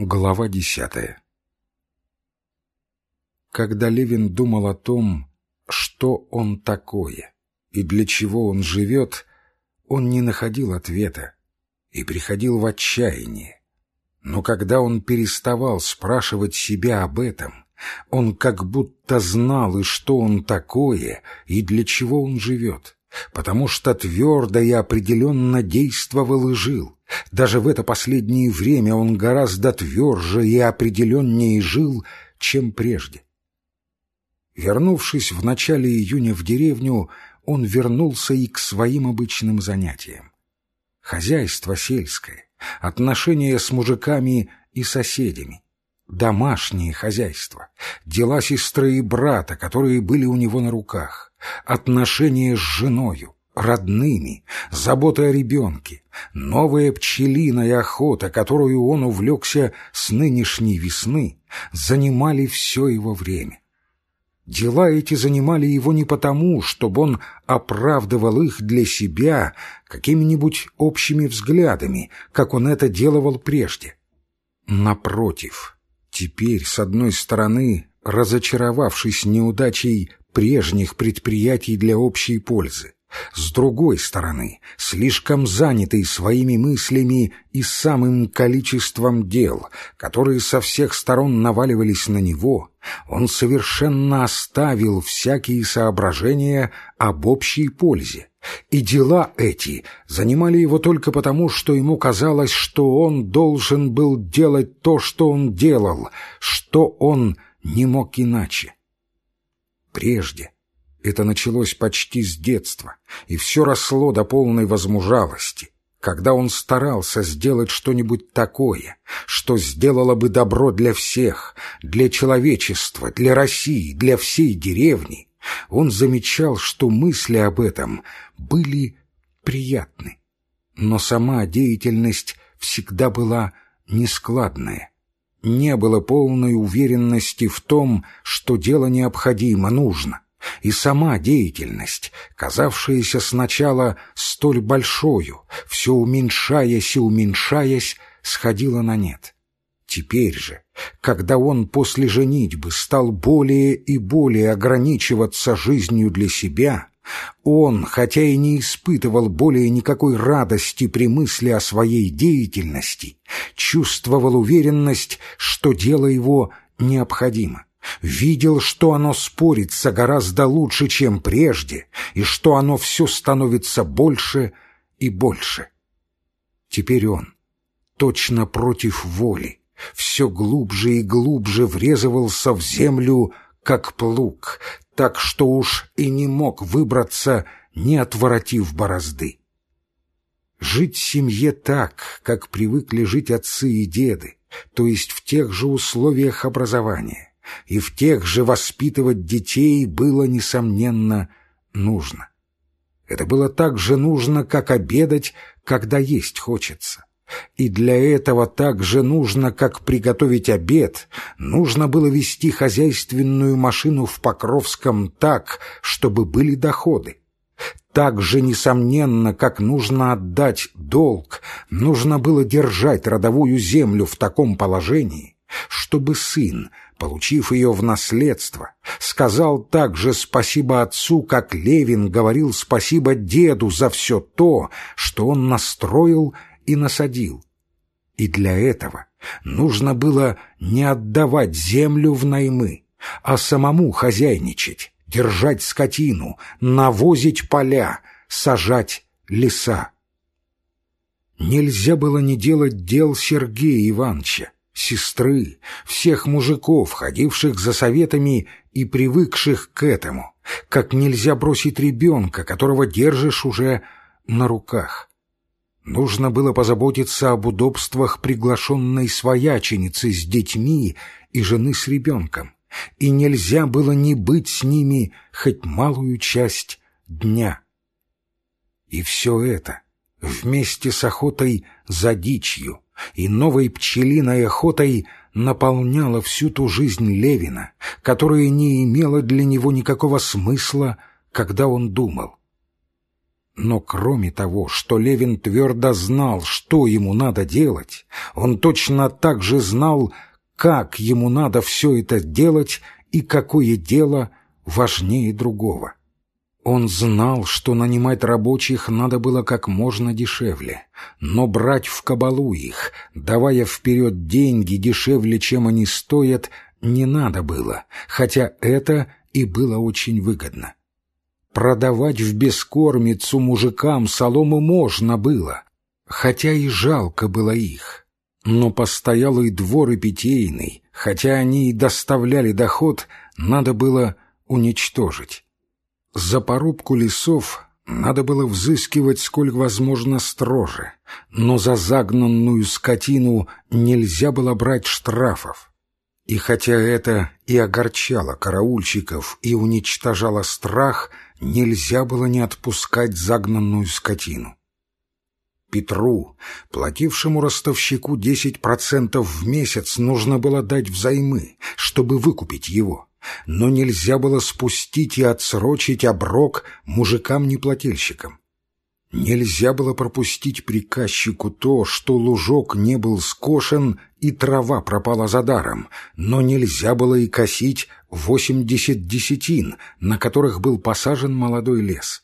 Глава десятая Когда Левин думал о том, что он такое и для чего он живет, он не находил ответа и приходил в отчаяние. Но когда он переставал спрашивать себя об этом, он как будто знал, и что он такое, и для чего он живет потому что твердо и определенно действовал и жил. Даже в это последнее время он гораздо тверже и определеннее жил, чем прежде. Вернувшись в начале июня в деревню, он вернулся и к своим обычным занятиям. Хозяйство сельское, отношения с мужиками и соседями, домашнее хозяйство, дела сестры и брата, которые были у него на руках, отношения с женою, родными, забота о ребенке, новая пчелиная охота, которую он увлекся с нынешней весны, занимали все его время. Дела эти занимали его не потому, чтобы он оправдывал их для себя какими-нибудь общими взглядами, как он это делал прежде. Напротив, теперь, с одной стороны, разочаровавшись неудачей прежних предприятий для общей пользы. С другой стороны, слишком занятый своими мыслями и самым количеством дел, которые со всех сторон наваливались на него, он совершенно оставил всякие соображения об общей пользе. И дела эти занимали его только потому, что ему казалось, что он должен был делать то, что он делал, что он не мог иначе прежде. Это началось почти с детства, и все росло до полной возмужалости, когда он старался сделать что-нибудь такое, что сделало бы добро для всех, для человечества, для России, для всей деревни. Он замечал, что мысли об этом были приятны. Но сама деятельность всегда была нескладная, не было полной уверенности в том, что дело необходимо, нужно, и сама деятельность, казавшаяся сначала столь большою, все уменьшаясь и уменьшаясь, сходила на нет. Теперь же, когда он после женитьбы стал более и более ограничиваться жизнью для себя, он, хотя и не испытывал более никакой радости при мысли о своей деятельности, чувствовал уверенность, что дело его необходимо. Видел, что оно спорится гораздо лучше, чем прежде, и что оно все становится больше и больше. Теперь он, точно против воли, все глубже и глубже врезывался в землю, как плуг, так что уж и не мог выбраться, не отворотив борозды. Жить в семье так, как привыкли жить отцы и деды, то есть в тех же условиях образования, и в тех же воспитывать детей было, несомненно, нужно. Это было так же нужно, как обедать, когда есть хочется. И для этого так же нужно, как приготовить обед, нужно было вести хозяйственную машину в Покровском так, чтобы были доходы. Так же, несомненно, как нужно отдать долг, нужно было держать родовую землю в таком положении, чтобы сын, получив ее в наследство, сказал также спасибо отцу, как Левин говорил спасибо деду за все то, что он настроил и насадил. И для этого нужно было не отдавать землю в наймы, а самому хозяйничать, держать скотину, навозить поля, сажать леса. Нельзя было не делать дел Сергея Ивановича, сестры, всех мужиков, ходивших за советами и привыкших к этому, как нельзя бросить ребенка, которого держишь уже на руках. Нужно было позаботиться об удобствах приглашенной свояченицы с детьми и жены с ребенком, и нельзя было не быть с ними хоть малую часть дня. И все это вместе с охотой за дичью и новой пчелиной охотой наполняло всю ту жизнь Левина, которая не имела для него никакого смысла, когда он думал. Но кроме того, что Левин твердо знал, что ему надо делать, он точно так же знал, как ему надо все это делать и какое дело важнее другого. Он знал, что нанимать рабочих надо было как можно дешевле, но брать в кабалу их, давая вперед деньги дешевле, чем они стоят, не надо было, хотя это и было очень выгодно. Продавать в бескормицу мужикам солому можно было, хотя и жалко было их. Но постоялый двор и питейный, хотя они и доставляли доход, надо было уничтожить. За порубку лесов надо было взыскивать сколько возможно строже, но за загнанную скотину нельзя было брать штрафов. И хотя это и огорчало караульщиков и уничтожало страх, нельзя было не отпускать загнанную скотину. Петру, платившему ростовщику 10% в месяц, нужно было дать взаймы, чтобы выкупить его. Но нельзя было спустить и отсрочить оброк мужикам-неплательщикам. Нельзя было пропустить приказчику то, что лужок не был скошен и трава пропала за даром, но нельзя было и косить восемьдесят десятин, на которых был посажен молодой лес.